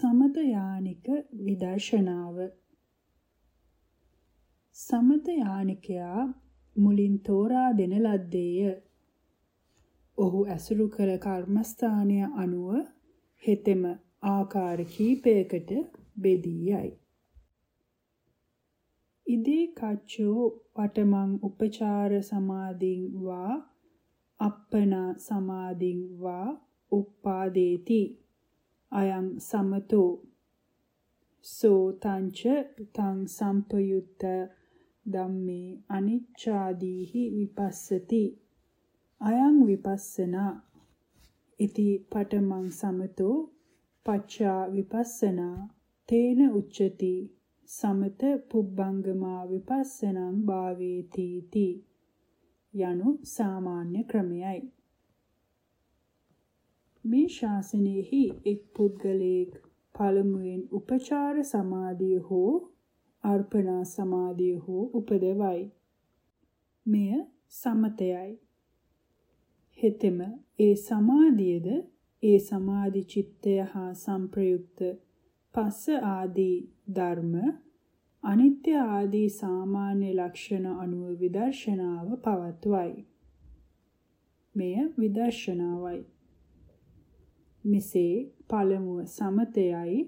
සමත යානික විදර්ශනාව සමත යානිකයා මුලින් තෝරා දෙන ලද්දේය. ඔහු ඇසුරු කළ කර්මස්ථානය අනුව හෙතෙම ආකාර කීපයකට බෙදී යයි. ඉදී කච්චෝ වටමං උපචාර සමාධින් වා අප්පනා සමාධින් වා උප්පාදේති අයං සමතෝ සෝ තංච තං සම්පයුත්ත ධම්මේ අනිච්ඡාදීහි විපස්සති අයං විපස්සනා ඉති පඨමං සමතෝ පච්චා විපස්සනා තේන උච්චති සමත පුබ්බංගමා විපස්සනං භාවේති තී යනු සාමාන්‍ය ක්‍රමයයි මේ ශාසනයෙහි එක් පුද්ගලයෙක් පළමුවෙන් උපචාර සමාධිය හෝ අර්පණා සමාධිය හෝ උපදවයි. මෙය සමතයයි. හෙතෙම ඒ සමාධියද ඒ සමාධි චිත්තය හා සංප්‍රයුක්ත පස්ස ආදී ධර්ම අනිත්‍ය ආදී සාමාන්‍ය ලක්ෂණ අනුව විදර්ශනාව පවත්වයි. මෙය විදර්ශනාවයි. මෙසේ පළමුව සමතයයි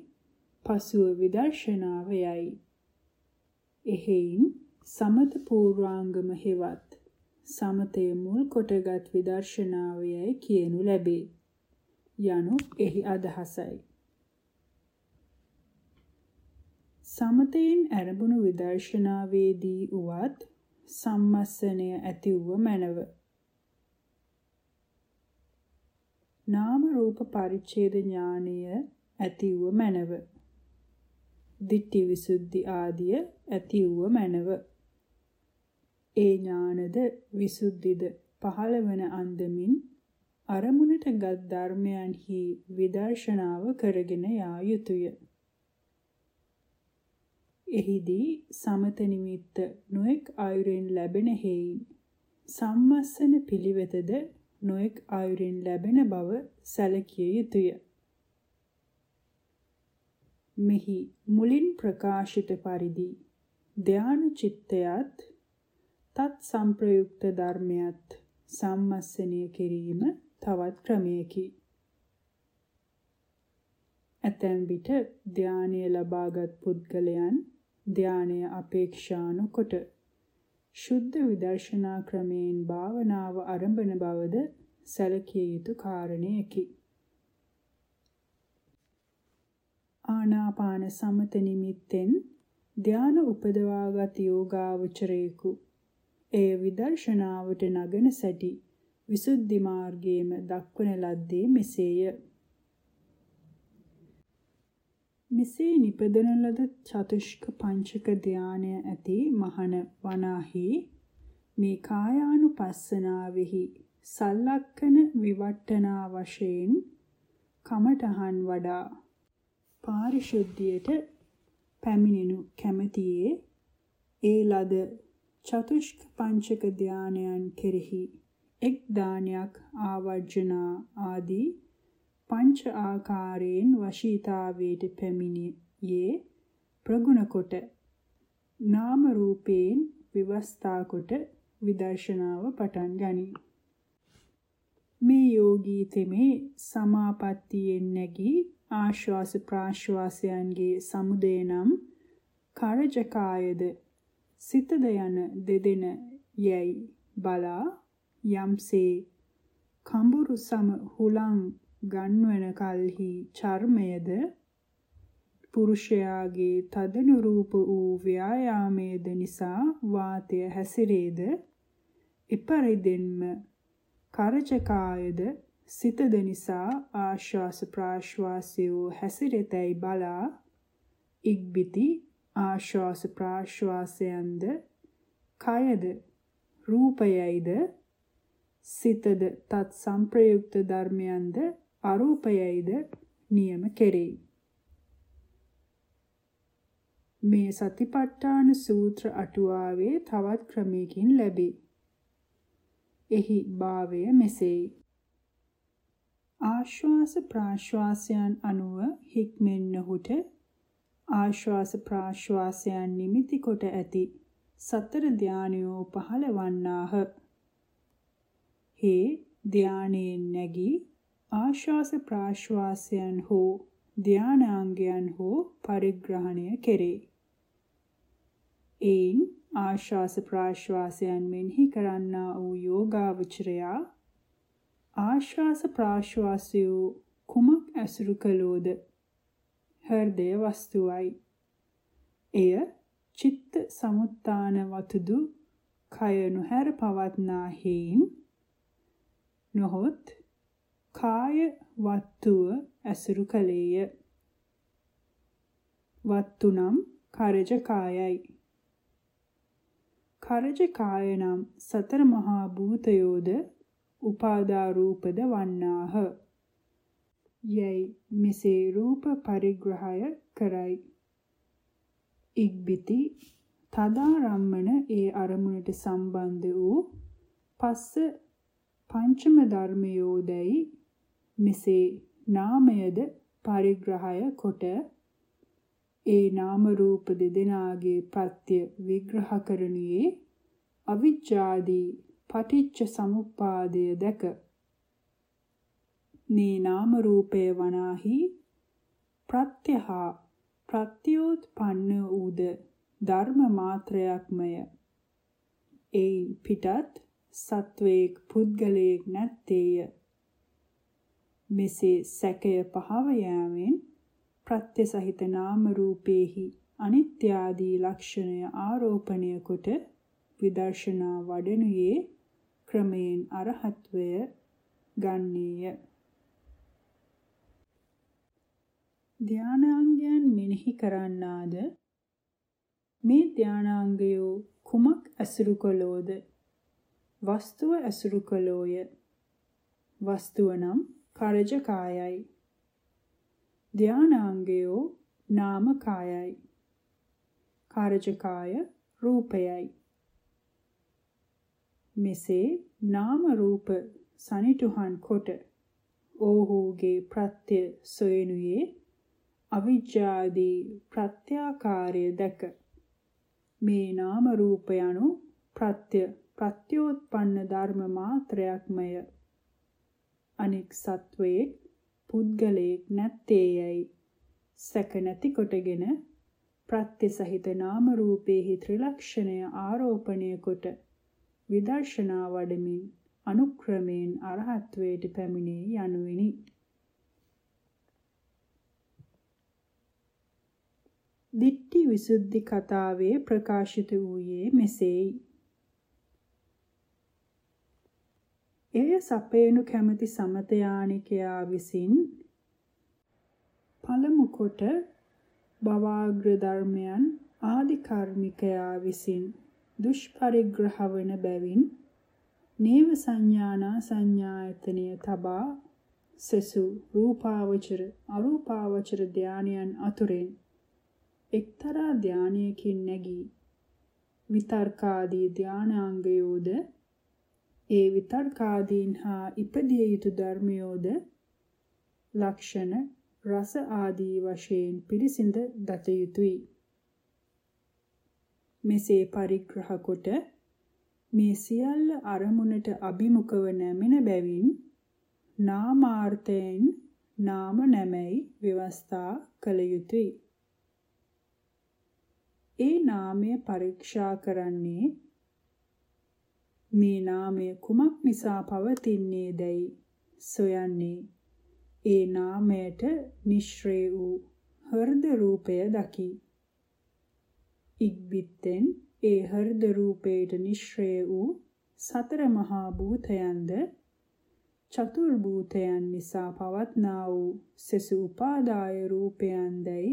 පසුව විදර්ශනාවයයි. එහෙයින් සමත පූර්වාංගම හෙවත් සමතය මුල් කොටගත් විදර්ශනාවයයි කියනු ලැබේ. යනු එහි අදහසයි. සමතයෙන් ඇරඹුණු විදර්ශනාවේදී උවත් සම්මස්සනය ඇති වූ මැනව. නාම රූප පරිච්ඡේද ඥානය ඇති වූ මැනව. දිට්ඨි විසුද්ධි ආදිය ඇති වූ මැනව. ඒ ඥානද විසුද්ධිද පහළ වන අන්දමින් අරමුණට ගත් ධර්මයන්හි විදර්ශනාව කරගෙන යා යුතුය. එහිදී සමත නිමිත්ත නොඑක් ආයුරෙන් ලැබෙන හේයින් සම්මස්සන පිළිවෙතද නොඑක් ආයුරින් ලැබෙන බව සැලකිය යුතුය. මෙහි මුලින් ප්‍රකාශිත පරිදි ධාන චිත්තයත් තත් සංප්‍රයුක්ත ධර්මයත් සම්මස්සනය කිරීම තවත් ක්‍රමයකි. ඇතැම් විට ධානය ලබාගත් පුද්ගලයන් ධානය අපේක්ෂා නොකොට ශුද්ධ විදර්ශනා ක්‍රමයෙන් භාවනාව ආරම්භන බවද සැලකිය යුතු කාරණයකි. ආනාපාන සමත නිමිත්තෙන් ධාන උපදවාගත් යෝගාවචරයෙකු එය විදර්ශනාවට නගන සැටි විසුද්ධි මාර්ගයේම දක්වන ලද්දේ මෙසේය. මෙසේ නිපදන ලද චතුෂ්ක පංචක ධානය ඇති මහන වනාහි මේ කායානුපස්සනාවෙහි සල්ලක්කන විවට්ටනා වශයෙන් කමඨහන් වඩා පාරිශුද්ධියට පැමිණෙනු කැමැතියේ ඒ ලද චතුෂ්ක පංචක ධානයන් කෙරෙහි එක් දානයක් ආවර්ජනා ආදී පංච ආකාරයෙන් වශීතාවයට පැමිණියේ ප්‍රගුණ කොට නාම රූපයෙන් විවස්ථා කොට විදර්ශනාව පටන් ගනී. මේ යෝගී තෙමේ සමාපත්තියෙන් නැගී ආශ්වාස ප්‍රාශ්වාසයන්ගේ සමුදය නම් කරජකායද සිතද යන දෙදෙන යැයි බලා යම්සේ කඹුරු සම හුලං ගන්වන කල්හි චර්මයද පුරුෂයාගේ තදනුරූප වූ ව්‍යායාමයේද නිසා වාතය හැසිරේද? එපරිදෙන්ම කරචකායද සිතද නිසා ආශ්වාස ප්‍රාශ්වාසයෝ හැසිරෙතැයි බලා ඉක්බිති ආශ්වාස ප්‍රාශ්වාසයන්ද කයද රූපයයිද සිතද තත් සංප්‍රයුක්ත ධර්මයන්ද අරූපයයිද නියම කෙරෙයි. මේ සතිපට්ඨාන සූත්‍ර අටුවාවේ තවත් ක්‍රමයකින් ලැබේ. එහි භාවය මෙසේයි. ආශ්වාස ප්‍රාශ්වාසයන් අනුව හික්මෙන්නහුට ආශ්වාස ප්‍රාශ්වාසයන් නිමිති කොට ඇති සතර ධානයෝ පහළ වන්නාහ. හේ ධානයෙන් නැගී ආශ්වාස ප්‍රාශ්වාසයන් හෝ ධානාංගයන් හෝ පරිග්‍රහණය කෙරේ. එයින් ආශ්වාස ප්‍රාශ්වාසයන් මෙනෙහි කරන්නා වූ යෝගාවචරයා ආශ්වාස ප්‍රාශ්වාසය කුමක් ඇසුරු කළෝද හෘදය වස්තුවයි එය චිත්ත සමුත්තාන වතුදු කය නොහැර පවත්නා හේයින් නොහොත් කාය වත්තුව ඇසුරු කලේය වත්තු නම් කරජ කායයි කරජ කාය නම් සතර මහා භූතයෝද උපාදා රූපද වන්නාහ යයි මෙසේ රූප පරිග්‍රහය කරයි ඉක්බිති තදාරම්මන ඒ අරමුණට සම්බන්ධ වූ පස්ස පංචම ධර්මයෝදයි මෙසේ නාමයද පරිග්‍රහය කොට ඒ නාම රූප දෙදෙනාගේ ප්‍රත්‍ය විග්‍රහ කරනුයේ අවිජ්ජාදී පටිච්ච සමුප්පාදය දැක. මේ නාම රූපය වනාහි ප්‍රත්‍යහා ප්‍රත්‍යෝත්පන්න වූද ධර්ම මාත්‍රයක්මය. ඒ පිටත් සත්වයේක් පුද්ගලයෙක් නැත්තේය. මෙසේ සැකය පහව යාමෙන් ප්‍රත්‍ය සහිත නාම රූපේහි අනිත්‍ය ආදී ලක්ෂණය ආරෝපණය කොට විදර්ශනා වඩනුයේ ක්‍රමයෙන් අරහත්වය ගන්නේය. ධානාංගයන් මෙනෙහි කරන්නාද? මේ ධානාංගයෝ කුමක් ඇසුරු කළෝද? වස්තුව ඇසුරු කළෝය. වස්තුව නම් කරජ කායයි ධානාංගයෝ නාම කායයි. කාරජකාය රූපයයි. මෙසේ නාම රූප සනිටුහන් කොට ඕහුගේ ප්‍රත්‍ය සොයනුයේ අවිජ්ජාදී ප්‍රත්‍යාකාරය දැක මේ නාම රූප යනු ප්‍රත්‍ය ප්‍රත්‍යෝත්පන්න ධර්ම මාත්‍රයක්මය අනෙක් සත්වයේ පුද්ගලයෙක් නැත්තේයයි සැක නැති කොටගෙන ප්‍රත්‍ය සහිත නාම රූපේහි ත්‍රිලක්ෂණය ආරෝපණය කොට විදර්ශනා වඩමින් අනුක්‍රමයෙන් අරහත්වයට පැමිණේ යනුවෙනි. දිට්ඨි විසුද්ධි කතාවේ ප්‍රකාශිත වූයේ මෙසේයි. එය සපේනු කැමති සමතයානිකයා විසින් පළමු කොට බවාග්‍ර ධර්මයන් ආදි කර්මිකයා විසින් දුෂ්පරිග්‍රහ වන බැවින් නේව සංඥානා සංඥායතනය තබා සසු රූපාවචර අරූපාවචර ධානයන් අතුරෙන් එක්තරා ධානයකින් නැගී විතර්කාදී ධානාංගයෝද ඒ විතර්කාදීන් හා ඉපදිය යුතු ධර්මයෝද ලක්ෂණ රස ආදී වශයෙන් පිරිසිඳ දත යුතුය. මෙසේ පරිග්‍රහ කොට මේ සියල්ල අරමුණට අභිමුඛව නැමෙන බැවින් නාමාර්ථයෙන් නාම නැමැයි ව්‍යවස්ථා කළ යුතුය. ඒ නාමය පරීක්ෂා කරන්නේ මේ නාමය කුමක් නිසා පවතින්නේ දැයි සොයන්නේ ඒ නාමයට නිශ්‍රේ වූ හෘද රූපය දකි. ඉක්බිත්තෙන් ඒ හෘද රූපයට නිශ්‍රේ වූ සතර මහා භූතයන්ද චතුර් භූතයන් නිසා පවත්නා වූ සසු උපාදාය රූපයන්දයි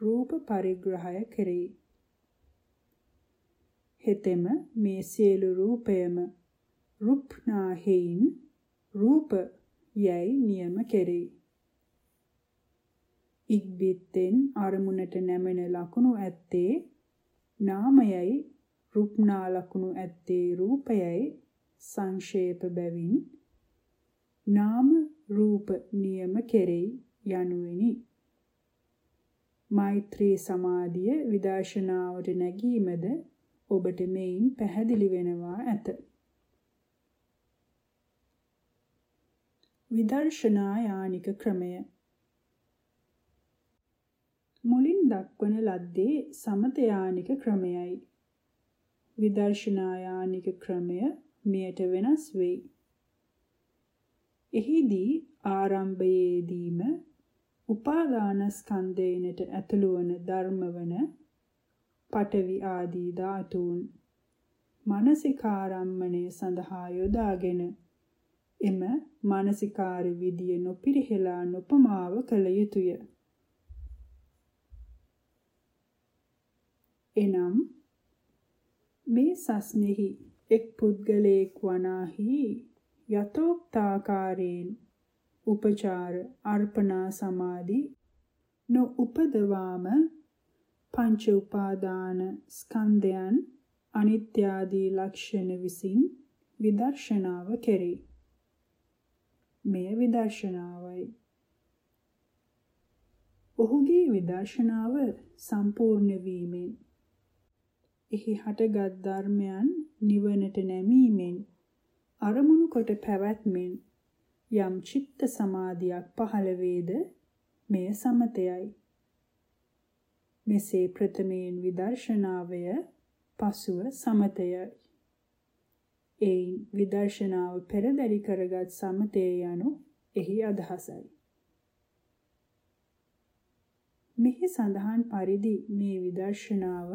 රූප පරිග්‍රහය කෙරේ. හෙතෙම මේ සියලු රූපයම රුප්නා හේයින් රූප යයි නියම කෙරේ. ඉක්බිත්තෙන් අරමුණට නැමෙන ලකුණු ඇත්තේ නාමයයි රුප්නා ලකුණු ඇත්තේ රූපයයි සංක්ෂේප බැවින් නාම රූප නියම කෙරෙයි යනුවෙනි මෛත්‍රී සමාධිය විදර්ශනාවට නැගීමද ඔබට මේන් පැහැදිලි වෙනවා ඇත. විදර්ශනා යානික ක්‍රමය මුලින් දක්වන ලද්දේ සමත යානික ක්‍රමයයි. විදර්ශනා යානික ක්‍රමය මෙයට වෙනස් වෙයි. එහිදී ආරම්භයේදීම උපාදානස්කන්ධයනට ඇතුළු වන ධර්මවන පඨවි ආදී ධාතුන් මානසිකාරම්මණය සඳහා යොදාගෙන එම මානසිකාර විදිය නොපිරිහෙලා නොපමාව කළ යුතුය. එනම් මේ සස්නෙහි එක් පුද්ගලයෙක් වනාහි යතෝක්තාකාරයෙන් උපචාර අර්පණා සමාධි නොඋපදවාම පංච උපාදාන ස්කන්ධයන් අනිත්‍ය ආදී ලක්ෂණ විසින් විදර්ශනාව කෙරේ. මෙය විදර්ශනාවයි. ඔහුගේ විදර්ශනාව සම්පූර්ණ වීමෙන් එහි හටගත් ධර්මයන් නිවනට නැමීමෙන් අරමුණු කොට පැවැත්මෙන් යම් චිත්ත සමාධියක් පහළ වේද මෙය සමතයයි. මෙසේ ප්‍රථමයෙන් විදර්ශනාවය පසුව සමතයයි. එයින් විදර්ශනාව පෙරදරි කරගත් සමතේ යනු එහි අදහසයි. මෙහි සඳහන් පරිදි මේ විදර්ශනාව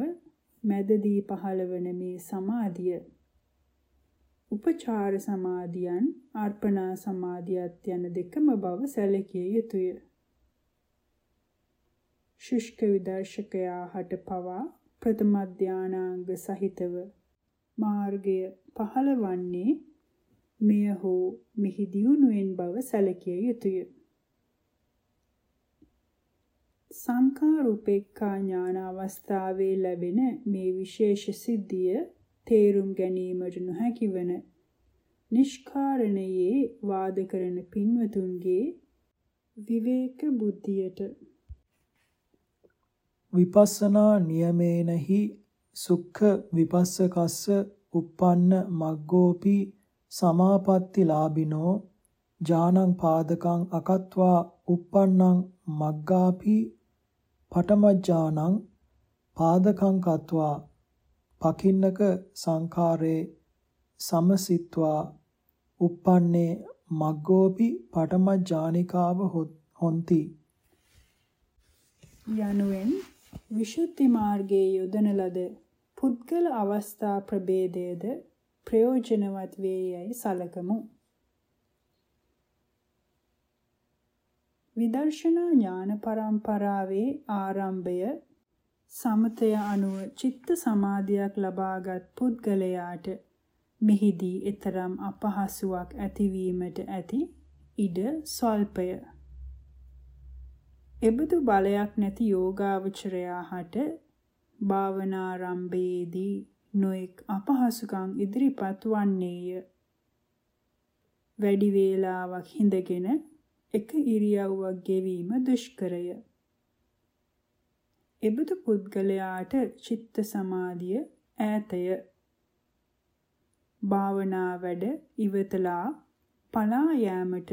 මැදදී පහළවන මේ සමාධිය උපචාර සමාධියන් අර්පණා සමාධියත් යන දෙකම බව සැලකිය යුතුය. ශුෂ්ක විදර්ශකයා හට පවා ප්‍රථම ධානාංග සහිතව මාර්ගය පහළවන්නේ මෙය හෝ මෙහි දියුණුවෙන් බව සැලකිය යුතුය. සංඛාරුපේක්ඛා ඥාන අවස්ථාවේ ලැබෙන මේ විශේෂ සිද්ධිය තේරුම් ගැනීමට නොහැකි වන නිෂ්කාරණයේ වාද කරන පින්වතුන්ගේ විවේක බුද්ධියට විපස්සනා නියමේනහි සුඛ විපස්සකස්ස uppන්න මග්ගෝපි සමාපatti ලාභිනෝ ඥානං පාදකං අකත්වා uppන්නං මග්ගාපි පඨමඥානං පාදකං කତ୍වා පකින්නක සංඛාරේ සමසිත්වා uppන්නේ මග්ගෝපි පඨමඥානිකාව හොಂತಿ යනුවෙන් විසුද්ධි මාර්ගයේ යොදන ලද පුද්ගල අවස්ථා ප්‍රභේදයේද ප්‍රයෝජනවත් වේ යයි සලකමු. විදර්ශනා ඥාන පරම්පරාවේ ආරම්භය සමතය අනුව චිත්ත සමාධියක් ලබාගත් පුද්ගලයාට මෙහිදී ඊතරම් අපහසුාවක් ඇතිවීමට ඇති ඉඩ ස්වල්පය. එබඳු බලයක් නැති යෝගාවචරයා හට භාවනාරම්භයේදී නොඑක් අපහසුකම් ඉදිරිපත් වන්නේය. වැඩි වේලාවක් හිඳගෙන එක ඉරියව්වක් ගෙවීම දුෂ්කරය. එබඳු පුද්ගලයාට චිත්ත සමාධිය ඈතය. භාවනා වැඩ ඉවතලා පලා යාමට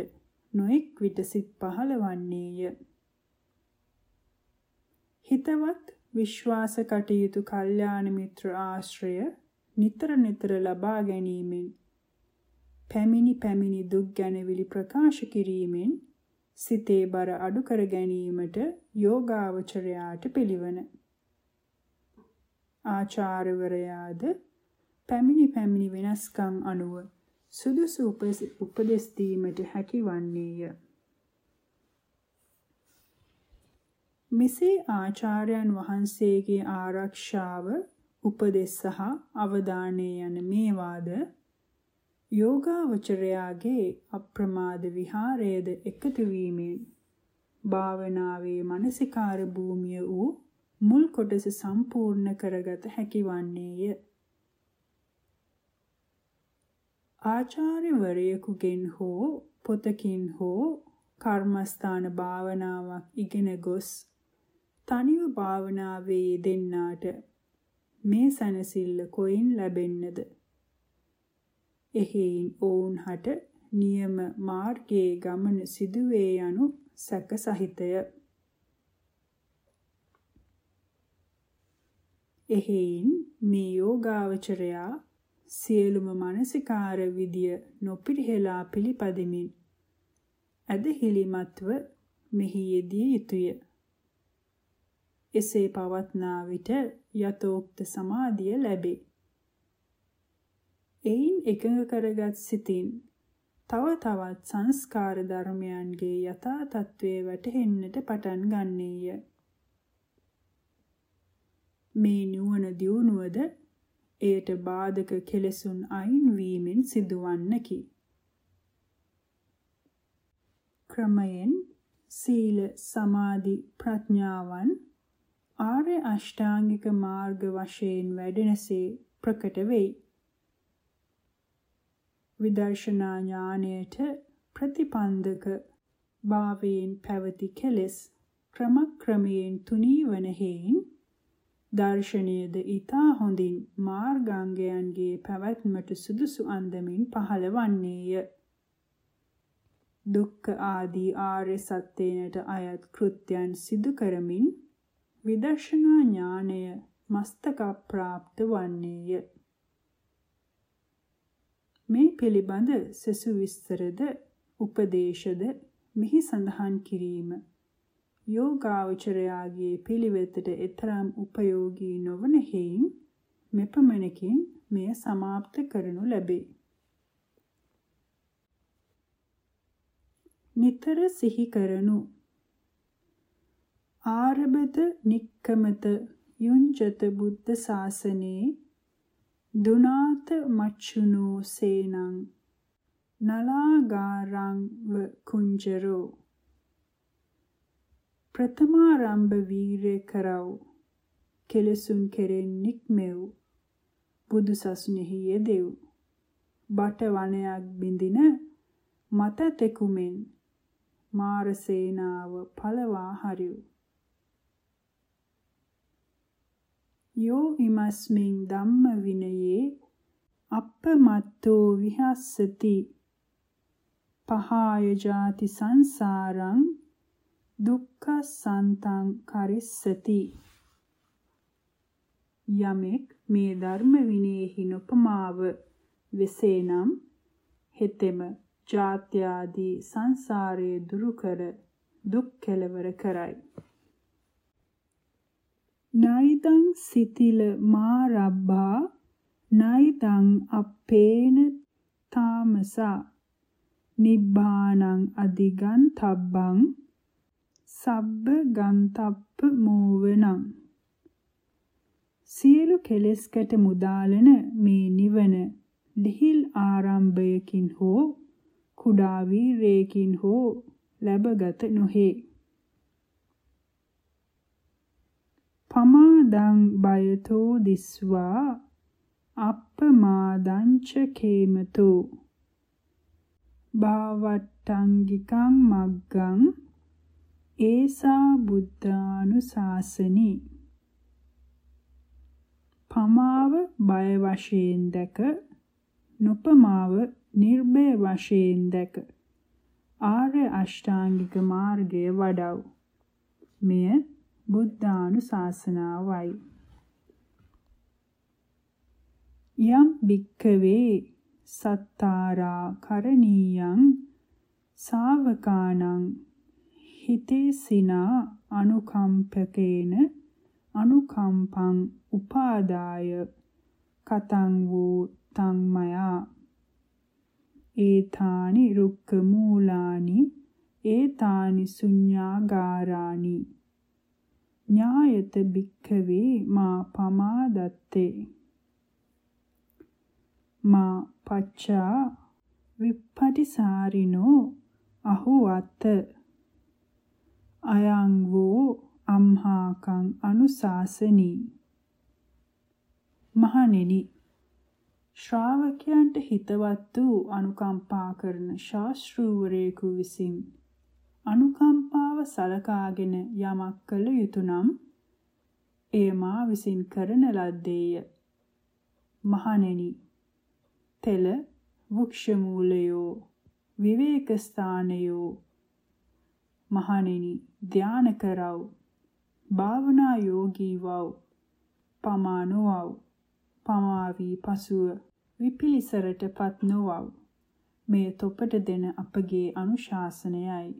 නොඑක් විට සිත් පහළවන්නේය. හිතවත් විශ්වාස කටයුතු කල්යාණ මිත්‍ර ආශ්‍රය නිතර නිතර ලබා ගැනීමෙන් පැමිණි පැමිණි දුක් ගැනවිලි ප්‍රකාශ කිරීමෙන් සිතේ බර අඩු කර ගැනීමට යෝගාවචරයාට පිළිවන. ආචාර්යවරයාද පැමිණි පැමිණි වෙනස්කම් අනුව සුදුසු උපදෙස් දීමට හැකිවන්නේය. මෙසේ ආචාර්යයන් වහන්සේගේ ආරක්ෂාව උපදෙස් සහ අවධානය යන මේවාද යෝගාවචරයාගේ අප්‍රමාද විහාරයේද එකතු වීමෙන් භාවනාවේ මානසිකාර භූමිය වූ මුල් කොටස සම්පූර්ණ කරගත හැකිවන්නේය. ආචාර්යවරයෙකුගෙන් හෝ පොතකින් හෝ කර්මස්ථාන භාවනාවක් ඉගෙන ගොස් තනිව භාවනාවේ යෙදෙන්නාට මේ සැනසෙල්ල කොයින් ලැබෙන්නද? එහෙයින් ඔවුන් හට නියම මාර්ගයේ ගමන සිදුවේ යනු සැක සහිතය. එහෙයින් මේ යෝගාවචරයා සියලුම මානසිකාර විදිය නොපිරිහෙලා පිළිපදිමින් ඇදහිලිමත්ව මෙහි යෙදිය යුතුය. එසේ පවත්නා විට යතෝක්ත සමාධිය ලැබේ. එයින් එකඟ කරගත් සිතින් තව තවත් සංස්කාර ධර්මයන්ගේ යථා තත්වයේ වැටහෙන්නට පටන් ගන්නේය. මේ නුවණ දියුණුවද එයට බාධක කෙලෙසුන් අයින් වීමෙන් සිදුවන්නකි. ක්‍රමයෙන් සීල සමාධි ප්‍රඥාවන් ආර්ය අෂ්ටාංගික මාර්ග වශයෙන් වැඩෙනසේ ප්‍රකට වෙයි. විදර්ශනා ඥාණයට ප්‍රතිපන්දක භාවයෙන් පැවති කෙලෙස් ක්‍රමක්‍රමයෙන් තුනී වන හේයින් දර්ශනයේද ඊතා හොඳින් මාර්ගාංගයන්ගේ පැවැත්මට සුදුසු අන්දමින් පහළවන්නේය. දුක්ඛ ආදී ආර්ය සත්‍යයට අයත් කෘත්‍යයන් සිදු කරමින් විදර්ශනා ඥානය මස්තක ප්‍රාප්ත වන්නේය. මේ පිළිබඳ සසු විස්තරද උපදේශද මෙහි සඳහන් කිරීම යෝගාවචරයාගේ පිළිවෙතට එතරම් උපයෝගී නොවන හේයින් මෙපමණකින් මෙය સમાપ્ત කරනු ලැබේ. නිතර සිහි කරනු ආරබත නික්කමත යුංජත බුද්ධ ශාසනේ දුනාත මච්චුනෝ සේනං නලාගාරං ව කුංජරෝ. ප්‍රථමාරම්භ වීරය කරව කෙලසුන් කෙරෙන් නික්මෙව් බුදු සසුනේහි යෙදෙව්. බට වනයක් බිඳින මත තෙකුමෙන් මාර සේනාව පළවා හරිව්. යෝ ඉමස්මින් ධම්ම විනයේ අප්පමත්තෝ විහස්සති. පහාය ජාති සංසාරං දුක්ඛ සන්තං කරිස්සති. යමෙක් මේ ධර්ම විනයෙහි නොපමාව වෙසේනම් හෙතෙම ජාත්‍යාදී සංසාරයේ දුරු කර දුක් කෙලවර කරයි. නයිතං සිතිල මාරබ්බා නයිතං අපේන තාමසා. නිබ්බානං අදිගන්තබ්බං සබ්බ ගන්තප්ප මෝවනං. සියලු කෙලෙස් කැට මුදාලන මේ නිවන ලිහිල් ආරම්භයකින් හෝ කුඩා වීරයකින් හෝ ලැබගත නොහේ. පමාදං බයතෝ දිස්වා අප්පමාදංච කේමතෝ භාවට්ටංගිකං මග්ගං ඒසා බුද්ධානුශාසනි පමාව බය වශයෙන් දැක නොපමාව නිර්භය වශයෙන් දැක ආර්ය අෂ්ටාංගික මාර්ගය වඩව මෙය බුද්ධානුශාසනාවයි. යම් භික්කවේ සත්තාරා කරණීයං සාවකානං හිතේ සිනා අනුකම්පකේන අනුකම්පං උපාදාය කතං වූ තංමයා. ඒතානි රුක්ක මූලානි ඒතානි ශුඤ්ඤාගාරානි ඥායත භික්ඛවේ මා පමාදත්තේ. මා පච්චා විප්පටිසාරිනෝ අහුවත අයං වූ අම්හාකං අනුශාසනී. මහණෙනි ශ්‍රාවකයන්ට හිතවත් වූ අනුකම්පා කරන ශාස්ත්‍රූවරයෙකු විසින් අනුකම්පාව සලකාගෙන යමක් කළ යුතුය නම් එය මා විසින් කරන ලද්දේය. මහණෙනි, තෙල වෘක්ෂ මූලයෝ විවේක ස්ථානයෝ මහණෙනි ධාන කරව භාවනා යෝගී වව් පමානවව් පමාවී පසුව විපිලිසරටපත් නොවව් මෙය තොපට දෙන අපගේ අනුශාසනයයි